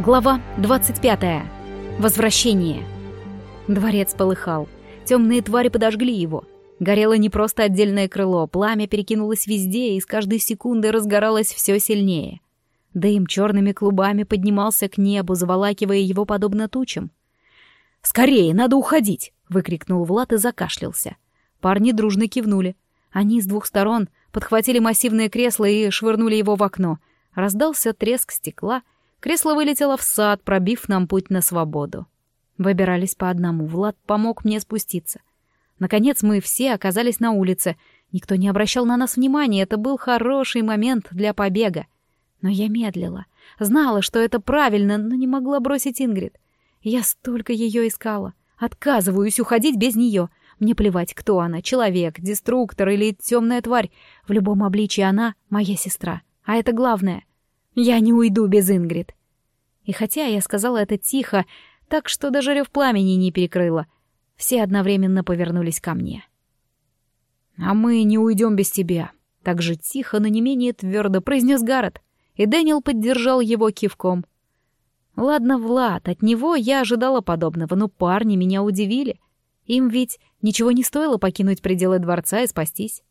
Глава 25. Возвращение. Дворец полыхал. Темные твари подожгли его. Горело не просто отдельное крыло, пламя перекинулось везде и с каждой секунды разгоралось все сильнее. Дым черными клубами поднимался к небу, заволакивая его подобно тучам. «Скорее, надо уходить!» — выкрикнул Влад и закашлялся. Парни дружно кивнули. Они с двух сторон подхватили массивное кресло и швырнули его в окно. Раздался треск стекла — Кресло вылетело в сад, пробив нам путь на свободу. Выбирались по одному. Влад помог мне спуститься. Наконец мы все оказались на улице. Никто не обращал на нас внимания. Это был хороший момент для побега. Но я медлила. Знала, что это правильно, но не могла бросить Ингрид. Я столько ее искала. Отказываюсь уходить без нее. Мне плевать, кто она, человек, деструктор или темная тварь. В любом обличии она моя сестра. А это главное. Я не уйду без Ингрид. И хотя я сказала это тихо, так что даже рев пламени не перекрыла, все одновременно повернулись ко мне. «А мы не уйдем без тебя», — так же тихо, но не менее твердо произнес Гаррет, и Дэниел поддержал его кивком. Ладно, Влад, от него я ожидала подобного, но парни меня удивили. Им ведь ничего не стоило покинуть пределы дворца и спастись.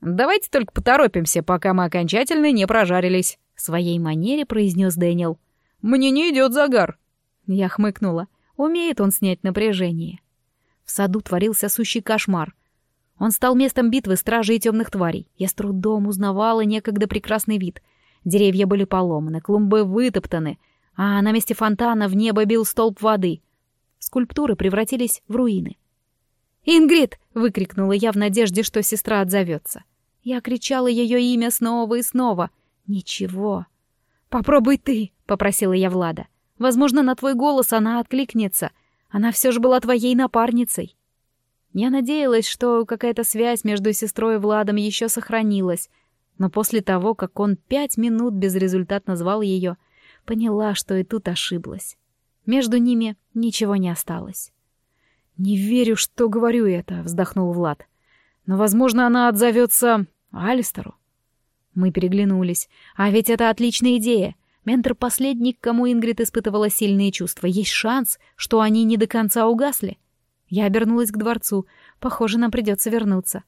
«Давайте только поторопимся, пока мы окончательно не прожарились», — в своей манере произнес Дэниел. «Мне не идет загар». Я хмыкнула. Умеет он снять напряжение. В саду творился сущий кошмар. Он стал местом битвы стражей и темных тварей. Я с трудом узнавала некогда прекрасный вид. Деревья были поломаны, клумбы вытоптаны, а на месте фонтана в небо бил столб воды. Скульптуры превратились в руины. «Ингрид!» — выкрикнула я в надежде, что сестра отзовется. Я кричала ее имя снова и снова. Ничего. «Попробуй ты!» — попросила я Влада. «Возможно, на твой голос она откликнется. Она все же была твоей напарницей». Я надеялась, что какая-то связь между сестрой и Владом еще сохранилась, но после того, как он пять минут безрезультатно звал ее, поняла, что и тут ошиблась. Между ними ничего не осталось. «Не верю, что говорю это», — вздохнул Влад. «Но, возможно, она отзовется Алистеру». Мы переглянулись. «А ведь это отличная идея. Ментор последний, к кому Ингрид испытывала сильные чувства. Есть шанс, что они не до конца угасли». Я обернулась к дворцу. Похоже, нам придется вернуться.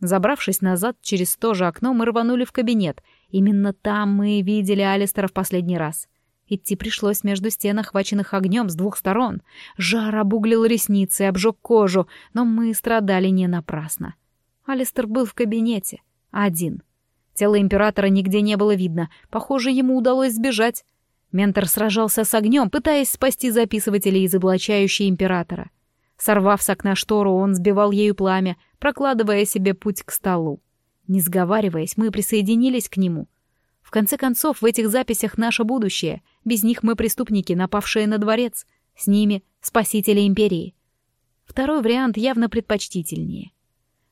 Забравшись назад через то же окно, мы рванули в кабинет. Именно там мы видели Алистера в последний раз. Идти пришлось между стен, охваченных огнем с двух сторон. Жар обуглил ресницы, обжег кожу, но мы страдали не напрасно. Алистер был в кабинете. Один. Тело императора нигде не было видно. Похоже, ему удалось сбежать. Ментор сражался с огнем, пытаясь спасти записывателей, изоблачающие императора. Сорвав с окна штору, он сбивал ею пламя, прокладывая себе путь к столу. Не сговариваясь, мы присоединились к нему. В конце концов, в этих записях наше будущее — без них мы преступники, напавшие на дворец. С ними — спасители империи. Второй вариант явно предпочтительнее.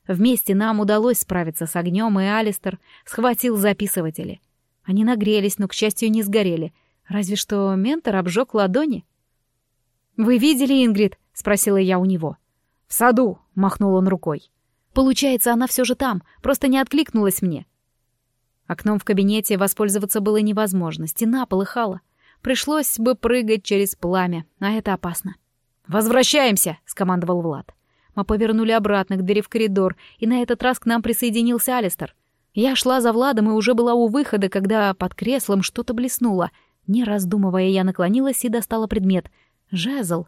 Вместе нам удалось справиться с огнем, и Алистер схватил записыватели. Они нагрелись, но, к счастью, не сгорели. Разве что ментор обжег ладони. «Вы видели Ингрид?» — спросила я у него. «В саду», — махнул он рукой. «Получается, она все же там, просто не откликнулась мне». Окном в кабинете воспользоваться было невозможно, стена полыхала. Пришлось бы прыгать через пламя, а это опасно. «Возвращаемся!» — скомандовал Влад. Мы повернули обратно к двери в коридор, и на этот раз к нам присоединился Алистер. Я шла за Владом и уже была у выхода, когда под креслом что-то блеснуло. Не раздумывая, я наклонилась и достала предмет. Жезл.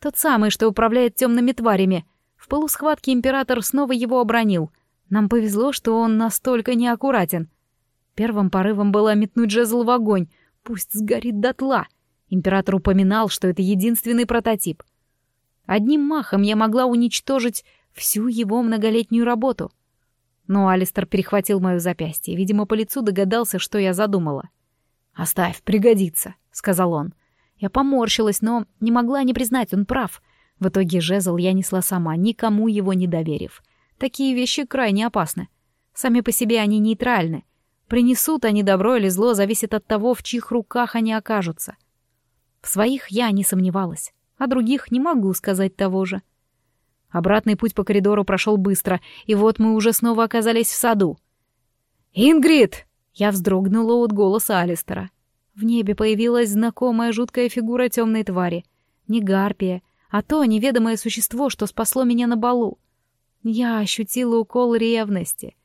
Тот самый, что управляет темными тварями. В полусхватке император снова его обронил. Нам повезло, что он настолько неаккуратен. Первым порывом было метнуть жезл в огонь, Пусть сгорит дотла. Император упоминал, что это единственный прототип. Одним махом я могла уничтожить всю его многолетнюю работу. Но Алистер перехватил мое запястье, видимо, по лицу догадался, что я задумала. «Оставь, пригодится», — сказал он. Я поморщилась, но не могла не признать, он прав. В итоге жезл я несла сама, никому его не доверив. Такие вещи крайне опасны. Сами по себе они нейтральны — Принесут они добро или зло, зависит от того, в чьих руках они окажутся. В своих я не сомневалась, а других не могу сказать того же. Обратный путь по коридору прошел быстро, и вот мы уже снова оказались в саду. «Ингрид!» — я вздрогнула от голоса Алистера. В небе появилась знакомая жуткая фигура темной твари. Не гарпия, а то неведомое существо, что спасло меня на балу. Я ощутила укол ревности.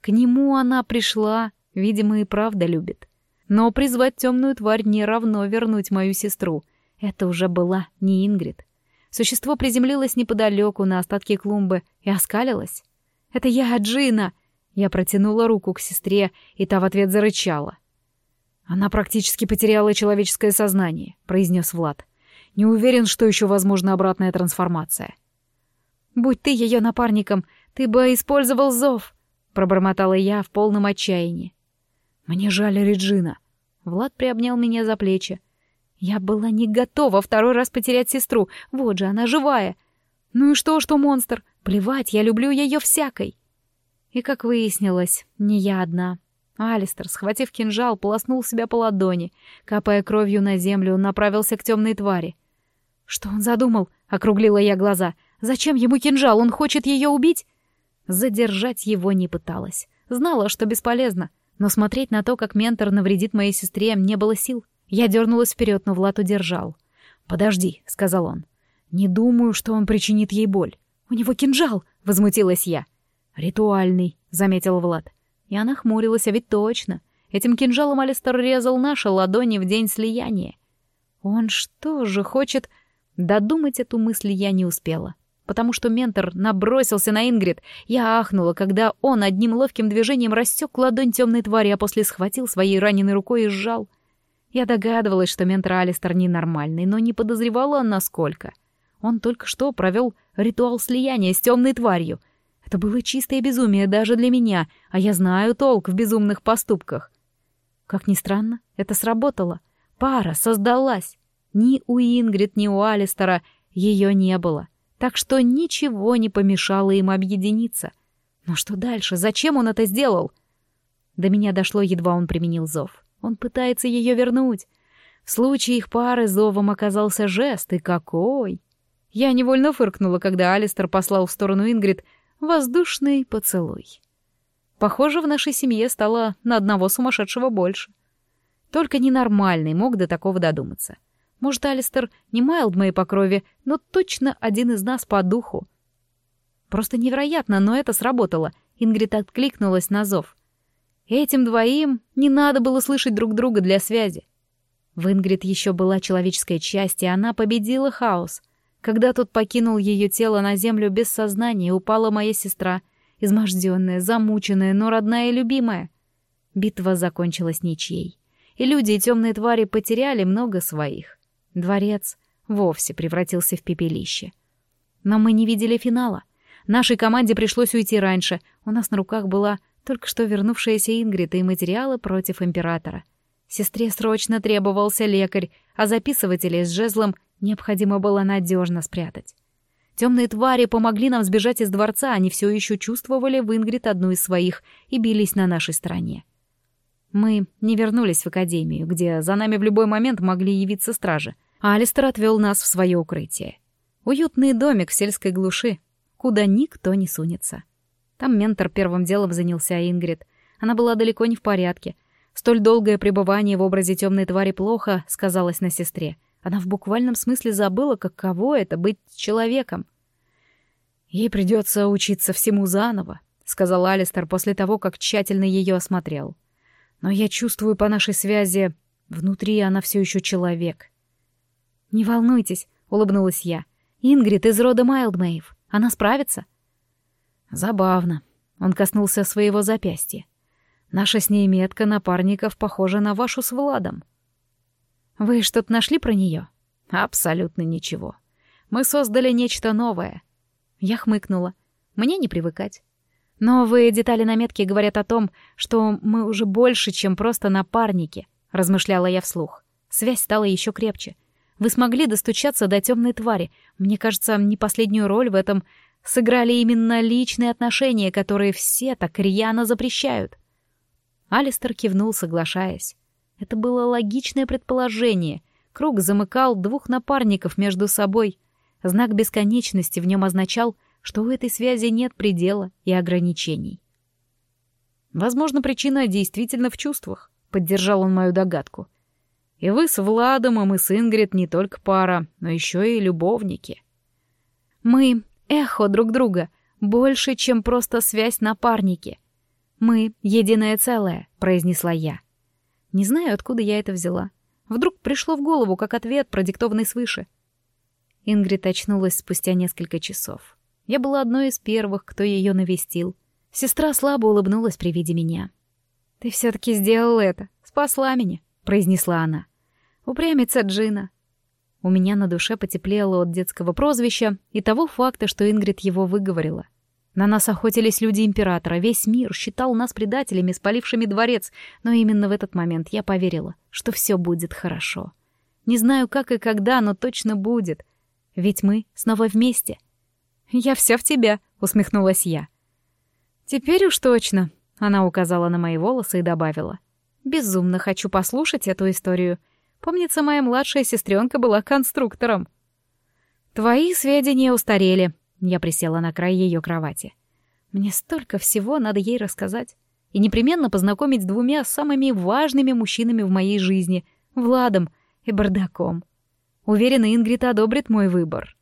К нему она пришла, видимо, и правда любит. Но призвать темную тварь не равно вернуть мою сестру. Это уже была не Ингрид. Существо приземлилось неподалеку на остатки клумбы и оскалилось. «Это я, Джина!» Я протянула руку к сестре, и та в ответ зарычала. «Она практически потеряла человеческое сознание», — произнес Влад. «Не уверен, что еще возможна обратная трансформация». «Будь ты ее напарником, ты бы использовал зов», — пробормотала я в полном отчаянии. «Мне жаль Реджина». Влад приобнял меня за плечи. Я была не готова второй раз потерять сестру. Вот же она живая. Ну и что, что монстр? Плевать, я люблю ее всякой. И, как выяснилось, не я одна. Алистер, схватив кинжал, полоснул себя по ладони. Капая кровью на землю, он направился к темной твари. «Что он задумал?» — округлила я глаза. «Зачем ему кинжал? Он хочет ее убить?» Задержать его не пыталась. Знала, что бесполезно. Но смотреть на то, как ментор навредит моей сестре, не было сил. Я дернулась вперед, но Влад удержал. «Подожди», — сказал он. «Не думаю, что он причинит ей боль. У него кинжал!» — возмутилась я. «Ритуальный», — заметил Влад. Я нахмурилась, а ведь точно. Этим кинжалом Алистер резал наши ладони в день слияния. Он что же хочет... Додумать эту мысль я не успела потому что ментор набросился на Ингрид. Я ахнула, когда он одним ловким движением рассек ладонь темной твари, а после схватил своей раненой рукой и сжал. Я догадывалась, что ментор Алистер ненормальный, но не подозревала, насколько. Он только что провел ритуал слияния с темной тварью. Это было чистое безумие даже для меня, а я знаю толк в безумных поступках. Как ни странно, это сработало. Пара создалась. Ни у Ингрид, ни у Алистера ее не было. — так что ничего не помешало им объединиться. Но что дальше? Зачем он это сделал? До меня дошло, едва он применил зов. Он пытается ее вернуть. В случае их пары зовом оказался жест, и какой! Я невольно фыркнула, когда Алистер послал в сторону Ингрид воздушный поцелуй. Похоже, в нашей семье стало на одного сумасшедшего больше. Только ненормальный мог до такого додуматься. Может, Алистер не Майлдмей по крови, но точно один из нас по духу. Просто невероятно, но это сработало. Ингрид откликнулась на зов. Этим двоим не надо было слышать друг друга для связи. В Ингрид еще была человеческая часть, и она победила хаос. Когда тот покинул ее тело на землю без сознания, упала моя сестра, изможденная, замученная, но родная и любимая. Битва закончилась ничьей. И люди и темные твари потеряли много своих. Дворец вовсе превратился в пепелище. Но мы не видели финала. Нашей команде пришлось уйти раньше. У нас на руках была только что вернувшаяся Ингрид и материалы против императора. Сестре срочно требовался лекарь, а записыватели с жезлом необходимо было надежно спрятать. Темные твари помогли нам сбежать из дворца, они все еще чувствовали в Ингрид одну из своих и бились на нашей стороне. Мы не вернулись в академию, где за нами в любой момент могли явиться стражи — Алистер отвел нас в свое укрытие. Уютный домик в сельской глуши, куда никто не сунется. Там ментор первым делом занялся Ингрид. Она была далеко не в порядке. Столь долгое пребывание в образе темной твари плохо сказалось на сестре. Она в буквальном смысле забыла, каково это — быть человеком. «Ей придется учиться всему заново», — сказал Алистер после того, как тщательно ее осмотрел. «Но я чувствую по нашей связи, внутри она все еще человек». «Не волнуйтесь», — улыбнулась я. «Ингрид из рода Майлдмейв. Она справится?» «Забавно». Он коснулся своего запястья. «Наша с ней метка напарников похожа на вашу с Владом». «Вы что-то нашли про нее?» «Абсолютно ничего. Мы создали нечто новое». Я хмыкнула. «Мне не привыкать». «Новые детали на метке говорят о том, что мы уже больше, чем просто напарники», — размышляла я вслух. Связь стала еще крепче — вы смогли достучаться до темной твари. Мне кажется, не последнюю роль в этом сыграли именно личные отношения, которые все так рьяно запрещают. Алистер кивнул, соглашаясь. Это было логичное предположение. Круг замыкал двух напарников между собой. Знак бесконечности в нем означал, что у этой связи нет предела и ограничений. Возможно, причина действительно в чувствах, поддержал он мою догадку. И вы с Владом, и мы с Ингрид не только пара, но еще и любовники. Мы — эхо друг друга, больше, чем просто связь напарники. Мы — единое целое, произнесла я. Не знаю, откуда я это взяла. Вдруг пришло в голову, как ответ, продиктованный свыше. Ингрид очнулась спустя несколько часов. Я была одной из первых, кто ее навестил. Сестра слабо улыбнулась при виде меня. «Ты все-таки сделал это, спасла меня», — произнесла она. «Упрямится Джина». У меня на душе потеплело от детского прозвища и того факта, что Ингрид его выговорила. На нас охотились люди Императора, весь мир считал нас предателями, спалившими дворец, но именно в этот момент я поверила, что все будет хорошо. Не знаю, как и когда, но точно будет. Ведь мы снова вместе. «Я вся в тебя», — усмехнулась я. «Теперь уж точно», — она указала на мои волосы и добавила. «Безумно хочу послушать эту историю. Помнится, моя младшая сестренка была конструктором». «Твои сведения устарели», я присела на край ее кровати. Мне столько всего надо ей рассказать. И непременно познакомить с двумя самыми важными мужчинами в моей жизни — Владом и Бардаком. Уверена, Ингрид одобрит мой выбор.